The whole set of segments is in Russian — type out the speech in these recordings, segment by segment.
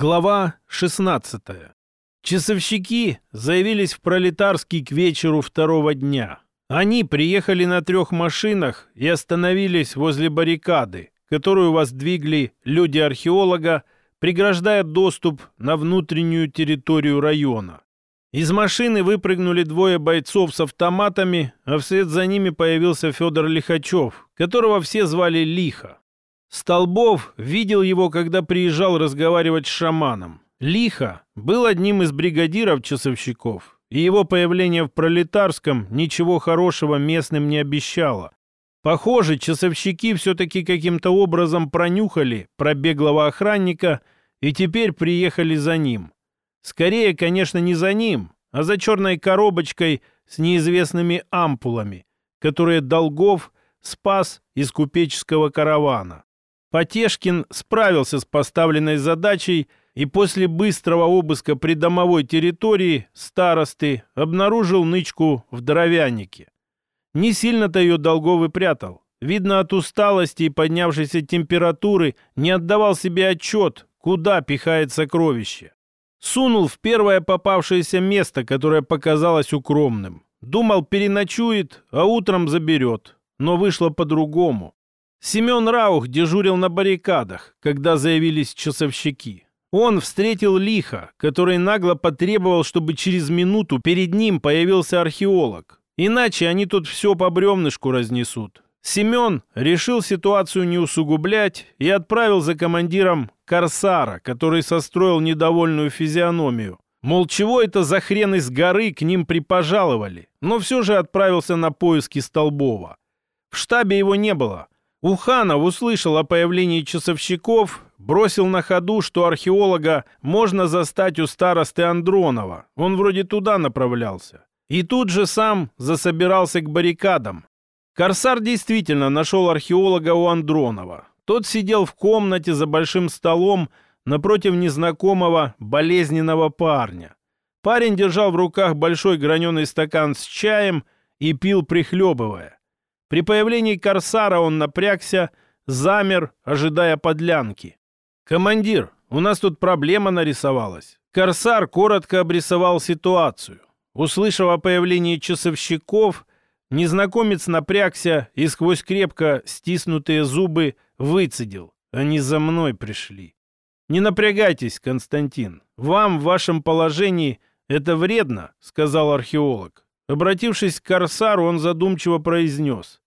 Глава 16. Часовщики заявились в Пролетарский к вечеру второго дня. Они приехали на трех машинах и остановились возле баррикады, которую воздвигли люди археолога, преграждая доступ на внутреннюю территорию района. Из машины выпрыгнули двое бойцов с автоматами, а вслед за ними появился Федор Лихачев, которого все звали Лиха. Столбов видел его, когда приезжал разговаривать с шаманом. Лиха был одним из бригадиров часовщиков, и его появление в Пролетарском ничего хорошего местным не обещало. Похоже, часовщики все-таки каким-то образом пронюхали про беглого охранника и теперь приехали за ним. Скорее, конечно, не за ним, а за черной коробочкой с неизвестными ампулами, которые Долгов спас из купеческого каравана. Потешкин справился с поставленной задачей и после быстрого обыска придомовой территории старосты обнаружил нычку в дровянике. Не сильно-то ее Долговый прятал. Видно, от усталости и поднявшейся температуры не отдавал себе отчет, куда пихает сокровище. Сунул в первое попавшееся место, которое показалось укромным. Думал, переночует, а утром заберет. Но вышло по-другому. Семен Раух дежурил на баррикадах, когда заявились часовщики. Он встретил лихо, который нагло потребовал, чтобы через минуту перед ним появился археолог. Иначе они тут все по бревнышку разнесут. Семен решил ситуацию не усугублять и отправил за командиром Корсара, который состроил недовольную физиономию. Мол, чего это за хрен из горы к ним припожаловали? Но все же отправился на поиски Столбова. В штабе его не было – Уханов услышал о появлении часовщиков, бросил на ходу, что археолога можно застать у старосты Андронова. Он вроде туда направлялся. И тут же сам засобирался к баррикадам. Корсар действительно нашел археолога у Андронова. Тот сидел в комнате за большим столом напротив незнакомого болезненного парня. Парень держал в руках большой граненый стакан с чаем и пил, прихлебывая. При появлении корсара он напрягся, замер, ожидая подлянки. «Командир, у нас тут проблема нарисовалась». Корсар коротко обрисовал ситуацию. Услышав о появлении часовщиков, незнакомец напрягся и сквозь крепко стиснутые зубы выцедил. Они за мной пришли. «Не напрягайтесь, Константин. Вам в вашем положении это вредно», — сказал археолог. Обратившись к Корсару, он задумчиво произнес.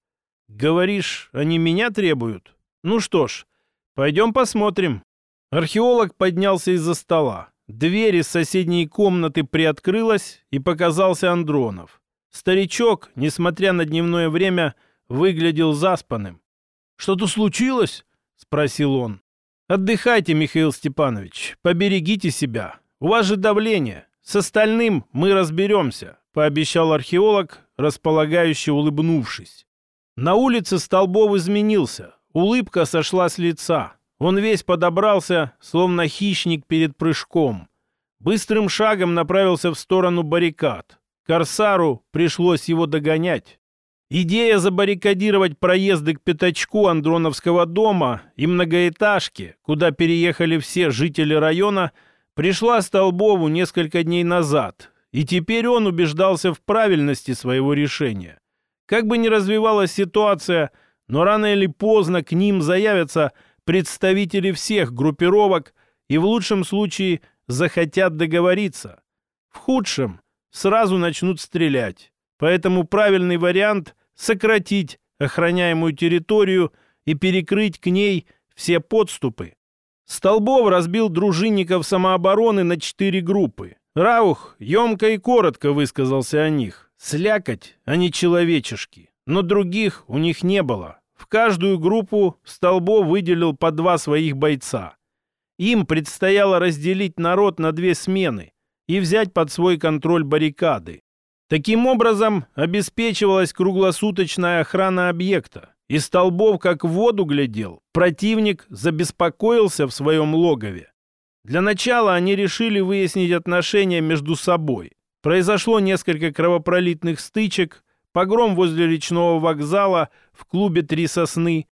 «Говоришь, они меня требуют? Ну что ж, пойдем посмотрим». Археолог поднялся из-за стола. Дверь из соседней комнаты приоткрылась, и показался Андронов. Старичок, несмотря на дневное время, выглядел заспанным. «Что-то случилось?» — спросил он. «Отдыхайте, Михаил Степанович, поберегите себя. У вас же давление. С остальным мы разберемся. — пообещал археолог, располагающий улыбнувшись. На улице Столбов изменился. Улыбка сошла с лица. Он весь подобрался, словно хищник перед прыжком. Быстрым шагом направился в сторону баррикад. Корсару пришлось его догонять. Идея забаррикадировать проезды к пятачку Андроновского дома и многоэтажки, куда переехали все жители района, пришла Столбову несколько дней назад, и теперь он убеждался в правильности своего решения. Как бы ни развивалась ситуация, но рано или поздно к ним заявятся представители всех группировок и в лучшем случае захотят договориться. В худшем сразу начнут стрелять. Поэтому правильный вариант – сократить охраняемую территорию и перекрыть к ней все подступы. Столбов разбил дружинников самообороны на четыре группы. Раух емко и коротко высказался о них. Слякоть, а не человечешки. Но других у них не было. В каждую группу Столбов выделил по два своих бойца. Им предстояло разделить народ на две смены и взять под свой контроль баррикады. Таким образом, обеспечивалась круглосуточная охрана объекта, и Столбов как в воду глядел. Противник забеспокоился в своем логове. Для начала они решили выяснить отношения между собой. Произошло несколько кровопролитных стычек, погром возле речного вокзала в клубе «Три сосны».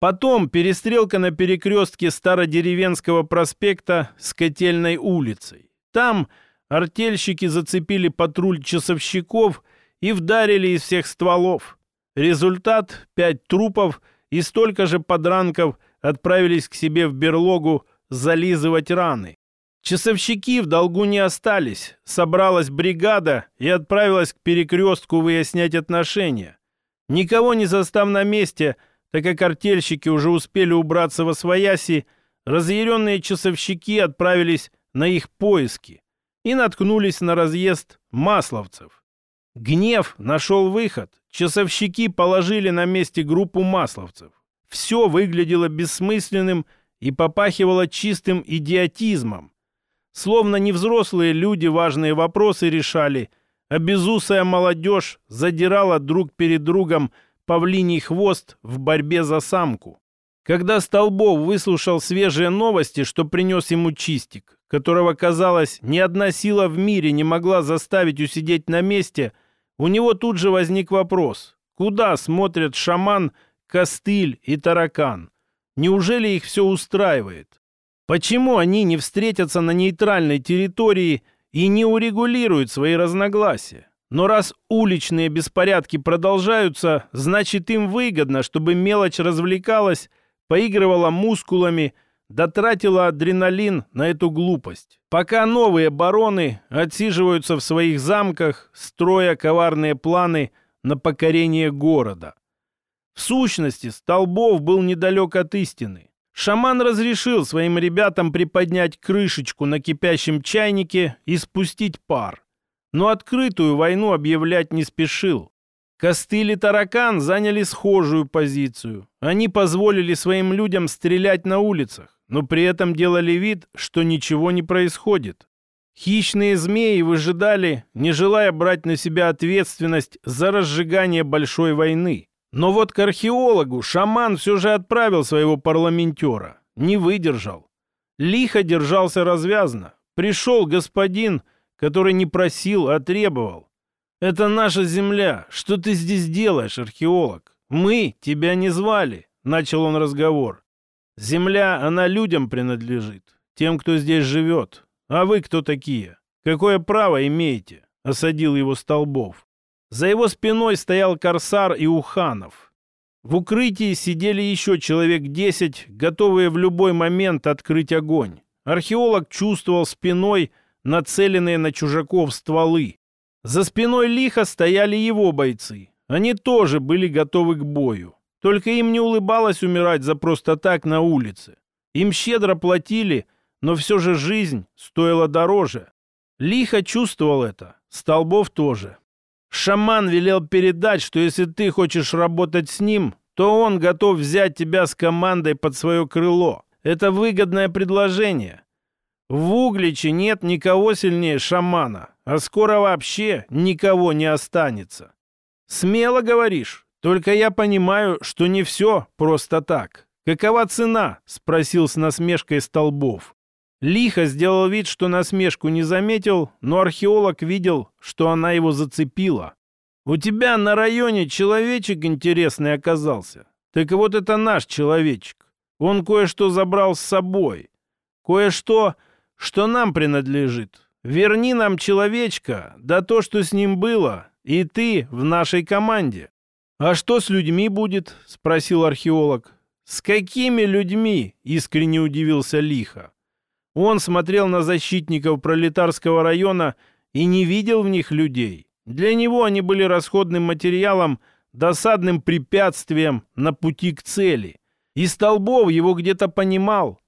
Потом перестрелка на перекрестке Стародеревенского проспекта с Котельной улицей. Там артельщики зацепили патруль часовщиков и вдарили из всех стволов. Результат – пять трупов и столько же подранков отправились к себе в берлогу зализывать раны. Часовщики в долгу не остались. Собралась бригада и отправилась к перекрестку выяснять отношения. Никого не застав на месте, так как артельщики уже успели убраться во свояси, разъяренные часовщики отправились на их поиски и наткнулись на разъезд масловцев. Гнев нашел выход. Часовщики положили на месте группу масловцев. Все выглядело бессмысленным и попахивало чистым идиотизмом. Словно не взрослые люди важные вопросы решали, а безусая молодежь задирала друг перед другом павлиний хвост в борьбе за самку. Когда Столбов выслушал свежие новости, что принес ему чистик, которого, казалось, ни одна сила в мире не могла заставить усидеть на месте, у него тут же возник вопрос, куда смотрят шаман, костыль и таракан? Неужели их все устраивает? Почему они не встретятся на нейтральной территории и не урегулируют свои разногласия? Но раз уличные беспорядки продолжаются, значит им выгодно, чтобы мелочь развлекалась, поигрывала мускулами, дотратила адреналин на эту глупость. Пока новые бароны отсиживаются в своих замках, строя коварные планы на покорение города. В сущности, Столбов был недалек от истины. Шаман разрешил своим ребятам приподнять крышечку на кипящем чайнике и спустить пар. Но открытую войну объявлять не спешил. Костыль и таракан заняли схожую позицию. Они позволили своим людям стрелять на улицах, но при этом делали вид, что ничего не происходит. Хищные змеи выжидали, не желая брать на себя ответственность за разжигание большой войны. Но вот к археологу шаман все же отправил своего парламентера. Не выдержал. Лихо держался развязно. Пришел господин, который не просил, а требовал. «Это наша земля. Что ты здесь делаешь, археолог? Мы тебя не звали», — начал он разговор. «Земля, она людям принадлежит, тем, кто здесь живет. А вы кто такие? Какое право имеете?» — осадил его Столбов. За его спиной стоял Корсар и Уханов. В укрытии сидели еще человек десять, готовые в любой момент открыть огонь. Археолог чувствовал спиной нацеленные на чужаков стволы. За спиной лихо стояли его бойцы. Они тоже были готовы к бою. Только им не улыбалось умирать за просто так на улице. Им щедро платили, но все же жизнь стоила дороже. Лихо чувствовал это. Столбов тоже. Шаман велел передать, что если ты хочешь работать с ним, то он готов взять тебя с командой под свое крыло. Это выгодное предложение. В Угличе нет никого сильнее шамана, а скоро вообще никого не останется. Смело говоришь, только я понимаю, что не все просто так. Какова цена? Спросил с насмешкой Столбов. Лихо сделал вид, что насмешку не заметил, но археолог видел, что она его зацепила. «У тебя на районе человечек интересный оказался. Так вот это наш человечек. Он кое-что забрал с собой. Кое-что что нам принадлежит. Верни нам человечка, да то, что с ним было, и ты в нашей команде». «А что с людьми будет?» — спросил археолог. «С какими людьми?» — искренне удивился Лихо. Он смотрел на защитников пролетарского района и не видел в них людей. Для него они были расходным материалом, досадным препятствием на пути к цели. И Столбов его где-то понимал,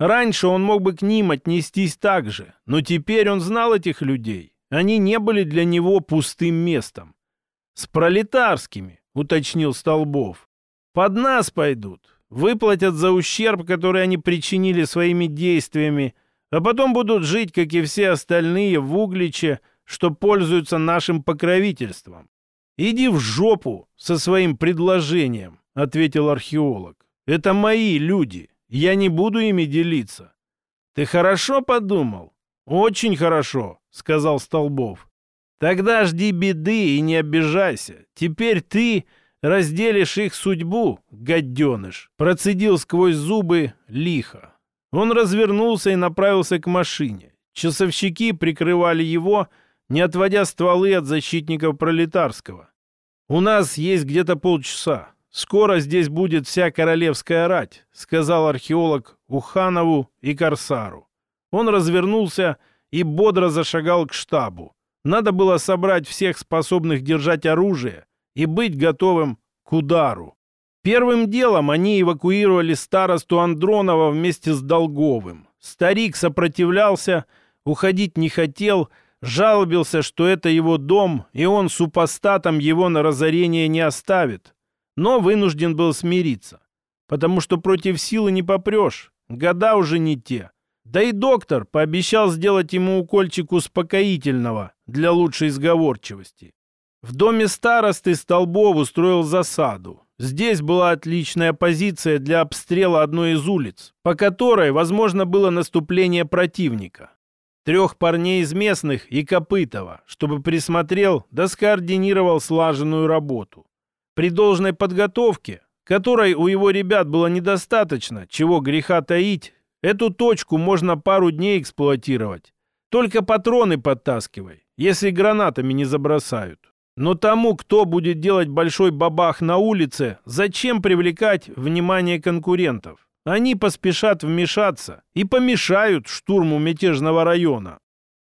Раньше он мог бы к ним отнестись так же, но теперь он знал этих людей. Они не были для него пустым местом. «С пролетарскими», — уточнил Столбов. «Под нас пойдут, выплатят за ущерб, который они причинили своими действиями, а потом будут жить, как и все остальные, в Угличе, что пользуются нашим покровительством. «Иди в жопу со своим предложением», — ответил археолог. «Это мои люди, я не буду ими делиться. Ты хорошо подумал? Очень хорошо, сказал Столбов. Тогда жди беды и не обижайся. Теперь ты разделишь их судьбу, гаденыш!» Процедил сквозь зубы лихо. Он развернулся и направился к машине. Часовщики прикрывали его, не отводя стволы от защитников пролетарского. «У нас есть где-то полчаса. Скоро здесь будет вся королевская рать», сказал археолог Уханову и Корсару. Он развернулся и бодро зашагал к штабу. Надо было собрать всех способных держать оружие и быть готовым к удару. Первым делом они эвакуировали старосту Андронова вместе с Долговым. Старик сопротивлялся, уходить не хотел, жалобился, что это его дом, и он супостатом его на разорение не оставит. Но вынужден был смириться, потому что против силы не попрешь, года уже не те. Да и доктор пообещал сделать ему укольчик успокоительного для лучшей сговорчивости. В доме старосты Столбов устроил засаду. Здесь была отличная позиция для обстрела одной из улиц, по которой возможно было наступление противника. Трех парней из местных и Копытова, чтобы присмотрел да скоординировал слаженную работу. При должной подготовке, которой у его ребят было недостаточно, чего греха таить, Эту точку можно пару дней эксплуатировать. Только патроны подтаскивай, если гранатами не забросают. Но тому, кто будет делать большой бабах на улице, зачем привлекать внимание конкурентов? Они поспешат вмешаться и помешают штурму мятежного района.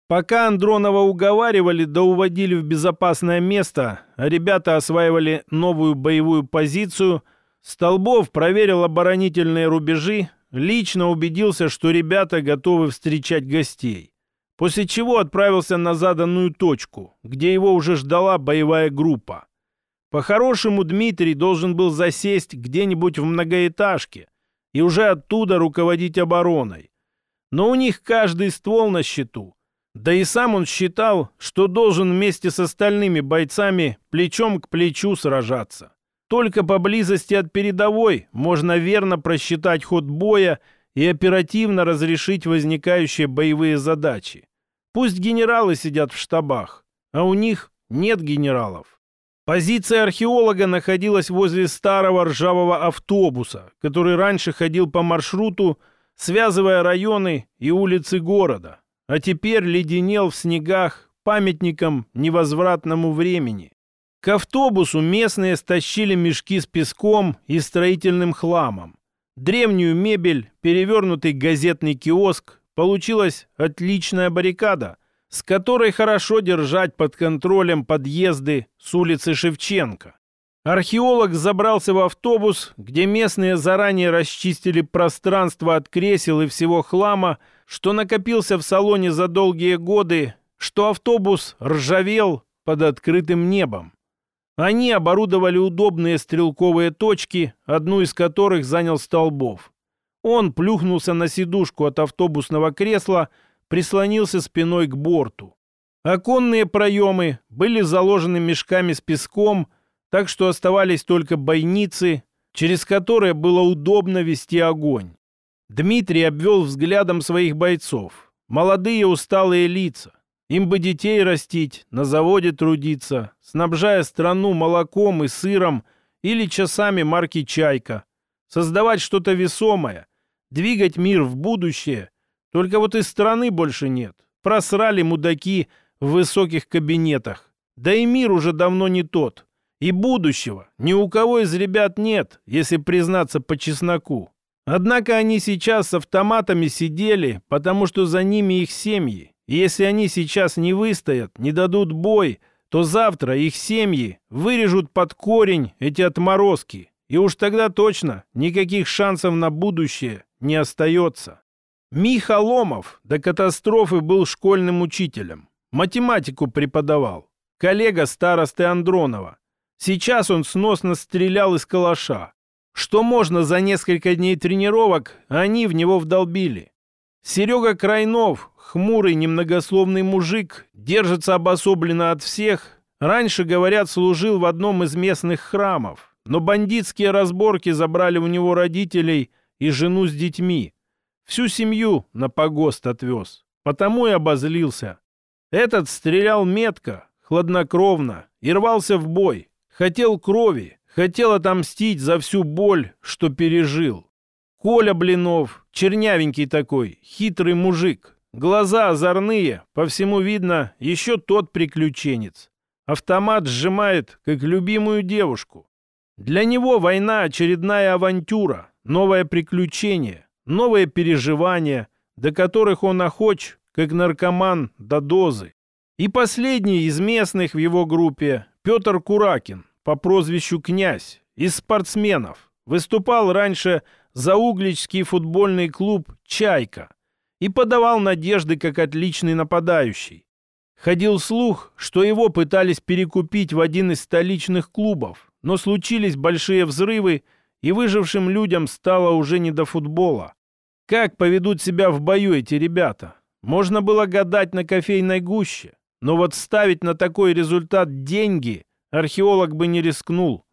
Пока Андронова уговаривали да уводили в безопасное место, а ребята осваивали новую боевую позицию, Столбов проверил оборонительные рубежи, лично убедился, что ребята готовы встречать гостей. После чего отправился на заданную точку, где его уже ждала боевая группа. По-хорошему Дмитрий должен был засесть где-нибудь в многоэтажке и уже оттуда руководить обороной. Но у них каждый ствол на счету. Да и сам он считал, что должен вместе с остальными бойцами плечом к плечу сражаться. Только поблизости от передовой можно верно просчитать ход боя и оперативно разрешить возникающие боевые задачи. Пусть генералы сидят в штабах, а у них нет генералов. Позиция археолога находилась возле старого ржавого автобуса, который раньше ходил по маршруту, связывая районы и улицы города, а теперь леденел в снегах памятником невозвратному времени. К автобусу местные стащили мешки с песком и строительным хламом. Древнюю мебель, перевернутый газетный киоск. Получилась отличная баррикада, с которой хорошо держать под контролем подъезды с улицы Шевченко. Археолог забрался в автобус, где местные заранее расчистили пространство от кресел и всего хлама, что накопился в салоне за долгие годы, что автобус ржавел под открытым небом. Они оборудовали удобные стрелковые точки, одну из которых занял Столбов. Он плюхнулся на сидушку от автобусного кресла, прислонился спиной к борту. Оконные проемы были заложены мешками с песком, так что оставались только бойницы, через которые было удобно вести огонь. Дмитрий обвел взглядом своих бойцов. Молодые усталые лица, им бы детей растить, на заводе трудиться, снабжая страну молоком и сыром или часами марки «Чайка». Создавать что-то весомое, двигать мир в будущее. Только вот и страны больше нет. Просрали мудаки в высоких кабинетах. Да и мир уже давно не тот. И будущего ни у кого из ребят нет, если признаться по чесноку. Однако они сейчас с автоматами сидели, потому что за ними их семьи, и если они сейчас не выстоят, не дадут бой, то завтра их семьи вырежут под корень эти отморозки. И уж тогда точно никаких шансов на будущее не остается. Миха Ломов до катастрофы был школьным учителем. Математику преподавал. Коллега старосты Андронова. Сейчас он сносно стрелял из калаша. Что можно за несколько дней тренировок, они в него вдолбили. Серега Крайнов, хмурый, немногословный мужик, держится обособленно от всех. Раньше, говорят, служил в одном из местных храмов. Но бандитские разборки забрали у него родителей и жену с детьми. Всю семью на погост отвез. Потому и обозлился. Этот стрелял метко, хладнокровно и рвался в бой. Хотел крови, Хотел отомстить за всю боль, что пережил. Коля Блинов, чернявенький такой, хитрый мужик. Глаза озорные, по всему видно, еще тот приключенец. Автомат сжимает, как любимую девушку. Для него война — очередная авантюра, новое приключение, новые переживания, до которых он охоч, как наркоман до дозы. И последний из местных в его группе — Петр Куракин, по прозвищу «Князь», из спортсменов. Выступал раньше за угличский футбольный клуб «Чайка» и подавал надежды как отличный нападающий. Ходил слух, что его пытались перекупить в один из столичных клубов, но случились большие взрывы, и выжившим людям стало уже не до футбола. Как поведут себя в бою эти ребята? Можно было гадать на кофейной гуще, но вот ставить на такой результат деньги археолог бы не рискнул.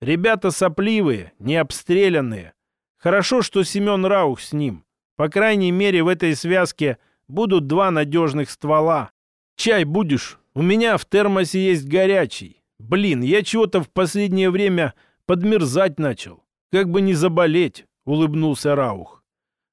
Ребята сопливые, не обстрелянные. Хорошо, что Семен Раух с ним. По крайней мере, в этой связке будут два надежных ствола. «Чай будешь? У меня в термосе есть горячий. Блин, я чего-то в последнее время подмерзать начал. Как бы не заболеть», — улыбнулся Раух.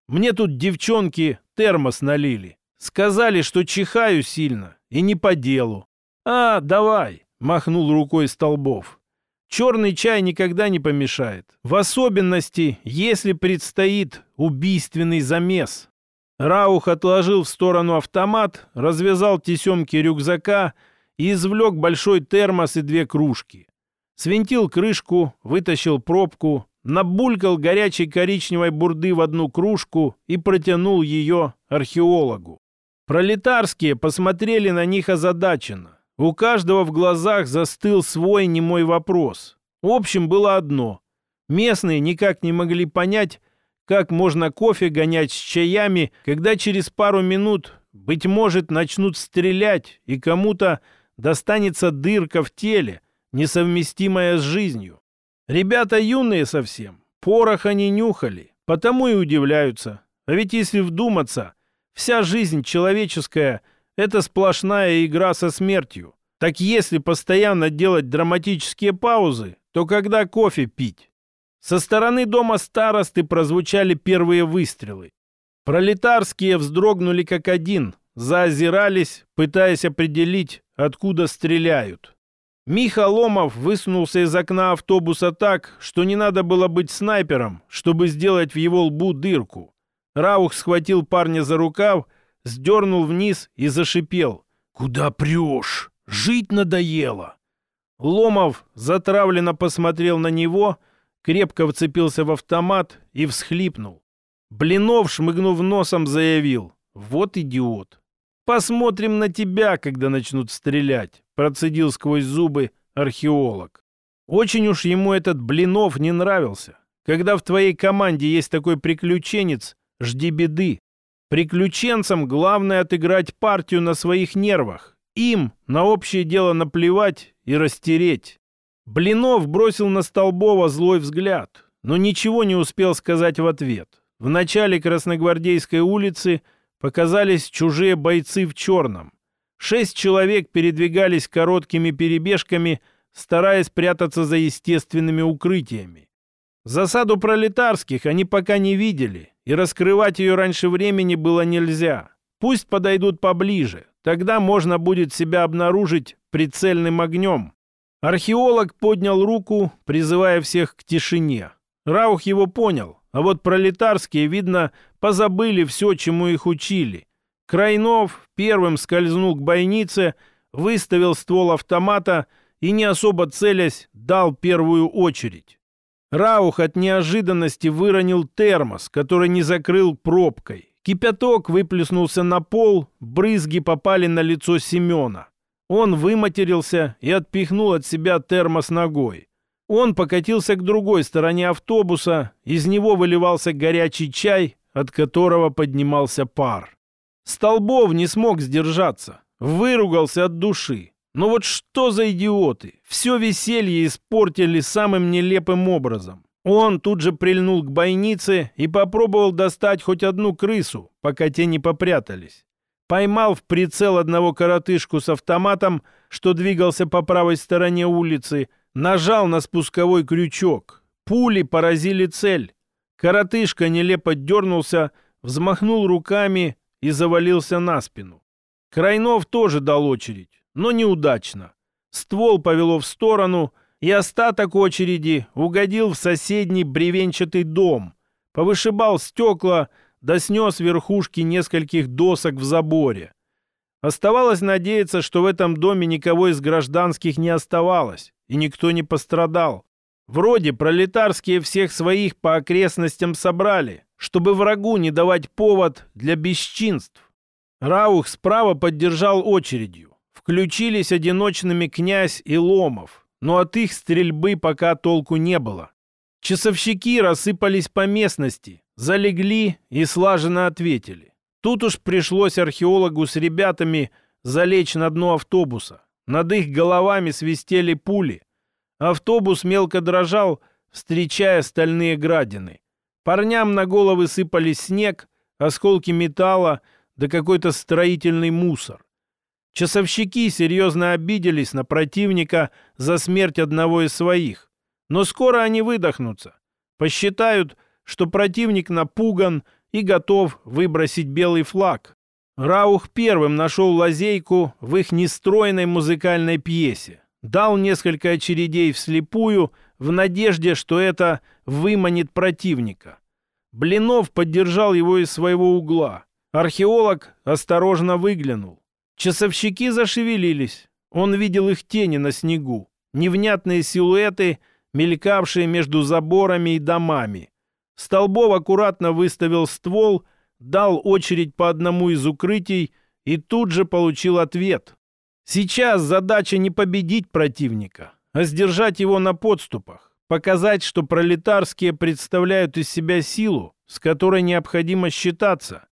«Мне тут девчонки термос налили. Сказали, что чихаю сильно и не по делу». «А, давай», — махнул рукой Столбов. «Черный чай никогда не помешает. В особенности, если предстоит убийственный замес». Раух отложил в сторону автомат, развязал тесемки рюкзака и извлек большой термос и две кружки. Свинтил крышку, вытащил пробку, набулькал горячей коричневой бурды в одну кружку и протянул ее археологу. Пролетарские посмотрели на них озадаченно. У каждого в глазах застыл свой немой вопрос. В общем, было одно. Местные никак не могли понять, как можно кофе гонять с чаями, когда через пару минут, быть может, начнут стрелять, и кому-то достанется дырка в теле, несовместимая с жизнью? Ребята юные совсем, пороха не нюхали, потому и удивляются. А ведь если вдуматься, вся жизнь человеческая — это сплошная игра со смертью. Так если постоянно делать драматические паузы, то когда кофе пить? Со стороны дома старосты прозвучали первые выстрелы. Пролетарские вздрогнули как один, заозирались, пытаясь определить, откуда стреляют. Миха Ломов высунулся из окна автобуса так, что не надо было быть снайпером, чтобы сделать в его лбу дырку. Раух схватил парня за рукав, сдернул вниз и зашипел. «Куда прешь? Жить надоело!» Ломов затравленно посмотрел на него — крепко вцепился в автомат и всхлипнул. Блинов, шмыгнув носом, заявил. «Вот идиот! Посмотрим на тебя, когда начнут стрелять», процедил сквозь зубы археолог. Очень уж ему этот Блинов не нравился. Когда в твоей команде есть такой приключенец, жди беды. Приключенцам главное отыграть партию на своих нервах. Им на общее дело наплевать и растереть. Блинов бросил на Столбова злой взгляд, но ничего не успел сказать в ответ. В начале Красногвардейской улицы показались чужие бойцы в черном. Шесть человек передвигались короткими перебежками, стараясь прятаться за естественными укрытиями. Засаду пролетарских они пока не видели, и раскрывать ее раньше времени было нельзя. Пусть подойдут поближе, тогда можно будет себя обнаружить прицельным огнем. Археолог поднял руку, призывая всех к тишине. Раух его понял, а вот пролетарские, видно, позабыли все, чему их учили. Крайнов первым скользнул к бойнице, выставил ствол автомата и, не особо целясь, дал первую очередь. Раух от неожиданности выронил термос, который не закрыл пробкой. Кипяток выплеснулся на пол, брызги попали на лицо Семена. Он выматерился и отпихнул от себя термос ногой. Он покатился к другой стороне автобуса, из него выливался горячий чай, от которого поднимался пар. Столбов не смог сдержаться, выругался от души. Но вот что за идиоты! Все веселье испортили самым нелепым образом. Он тут же прильнул к бойнице и попробовал достать хоть одну крысу, пока те не попрятались поймал в прицел одного коротышку с автоматом, что двигался по правой стороне улицы, нажал на спусковой крючок. Пули поразили цель. Коротышка нелепо дернулся, взмахнул руками и завалился на спину. Крайнов тоже дал очередь, но неудачно. Ствол повело в сторону, и остаток очереди угодил в соседний бревенчатый дом, повышибал стекла, да снес верхушки нескольких досок в заборе. Оставалось надеяться, что в этом доме никого из гражданских не оставалось, и никто не пострадал. Вроде пролетарские всех своих по окрестностям собрали, чтобы врагу не давать повод для бесчинств. Раух справа поддержал очередью. Включились одиночными князь и Ломов, но от их стрельбы пока толку не было. Часовщики рассыпались по местности, залегли и слаженно ответили. Тут уж пришлось археологу с ребятами залечь на дно автобуса. Над их головами свистели пули, Автобус мелко дрожал, встречая стальные градины. Парням на головы сыпались снег, осколки металла да какой-то строительный мусор. Часовщики серьезно обиделись на противника за смерть одного из своих. Но скоро они выдохнутся. Посчитают, что противник напуган и готов выбросить белый флаг. Раух первым нашел лазейку в их нестройной музыкальной пьесе дал несколько очередей вслепую в надежде, что это выманит противника. Блинов поддержал его из своего угла. Археолог осторожно выглянул. Часовщики зашевелились. Он видел их тени на снегу, невнятные силуэты, мелькавшие между заборами и домами. Столбов аккуратно выставил ствол, дал очередь по одному из укрытий и тут же получил ответ. Сейчас задача не победить противника, а сдержать его на подступах, показать, что пролетарские представляют из себя силу, с которой необходимо считаться.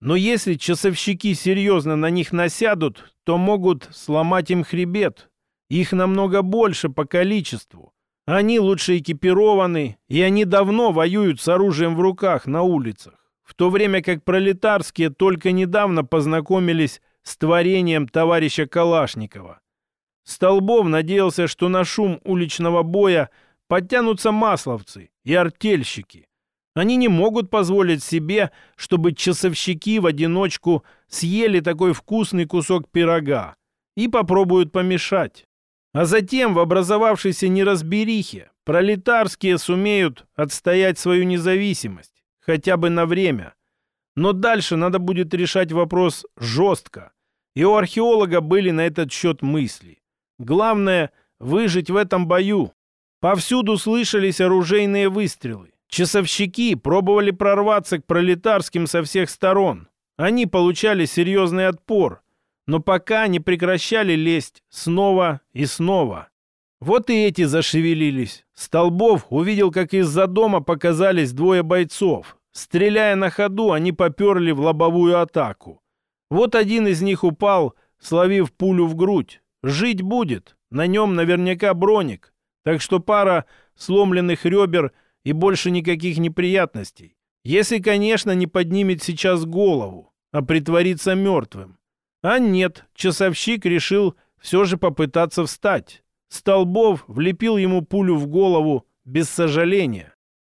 Но если часовщики серьезно на них насядут, то могут сломать им хребет. Их намного больше по количеству. Они лучше экипированы, и они давно воюют с оружием в руках на улицах. В то время как пролетарские только недавно познакомились с творением товарища Калашникова. Столбов надеялся, что на шум уличного боя подтянутся масловцы и артельщики. Они не могут позволить себе, чтобы часовщики в одиночку съели такой вкусный кусок пирога и попробуют помешать. А затем в образовавшейся неразберихе пролетарские сумеют отстоять свою независимость, хотя бы на время. Но дальше надо будет решать вопрос жестко, и у археолога были на этот счет мысли. Главное — выжить в этом бою. Повсюду слышались оружейные выстрелы. Часовщики пробовали прорваться к пролетарским со всех сторон. Они получали серьезный отпор, но пока не прекращали лезть снова и снова. Вот и эти зашевелились. Столбов увидел, как из-за дома показались двое бойцов. Стреляя на ходу, они поперли в лобовую атаку. Вот один из них упал, словив пулю в грудь. Жить будет, на нем наверняка броник. Так что пара сломленных ребер и больше никаких неприятностей. Если, конечно, не поднимет сейчас голову, а притворится мертвым. А нет, часовщик решил все же попытаться встать. Столбов влепил ему пулю в голову без сожаления.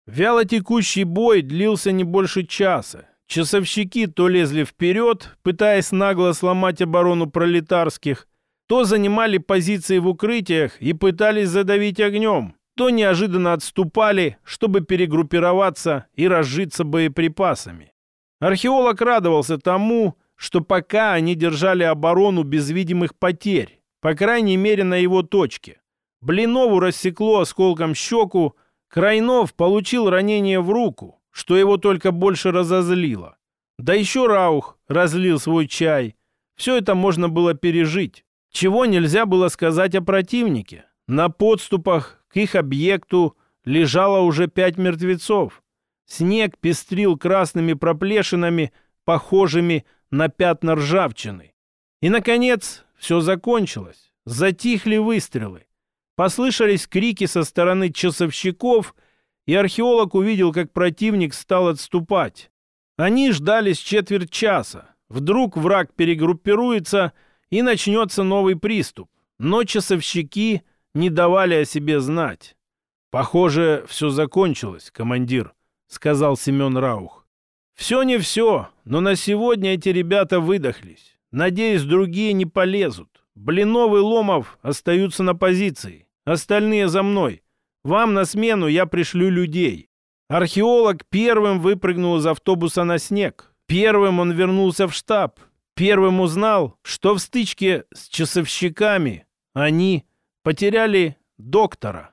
Вялотекущий бой длился не больше часа, Часовщики то лезли вперед, пытаясь нагло сломать оборону пролетарских, то занимали позиции в укрытиях и пытались задавить огнем, то неожиданно отступали, чтобы перегруппироваться и разжиться боеприпасами. Археолог радовался тому, что пока они держали оборону без видимых потерь, по крайней мере на его точке. Блинову рассекло осколком щеку, Крайнов получил ранение в руку, что его только больше разозлило. Да еще Раух разлил свой чай. Все это можно было пережить. Чего нельзя было сказать о противнике? На подступах к их объекту лежало уже пять мертвецов. Снег пестрил красными проплешинами, похожими на пятна ржавчины. И, наконец, все закончилось. Затихли выстрелы. Послышались крики со стороны часовщиков — и археолог увидел, как противник стал отступать. Они ждали с четверть часа. Вдруг враг перегруппируется и начнется новый приступ. Но часовщики не давали о себе знать. «Похоже, все закончилось, командир», — сказал Семен Раух. «Все не все, но на сегодня эти ребята выдохлись. Надеюсь, другие не полезут. Блинов и Ломов остаются на позиции. Остальные за мной. Вам на смену я пришлю людей». Археолог первым выпрыгнул из автобуса на снег. Первым он вернулся в штаб. Первым узнал, что в стычке с часовщиками они потеряли доктора.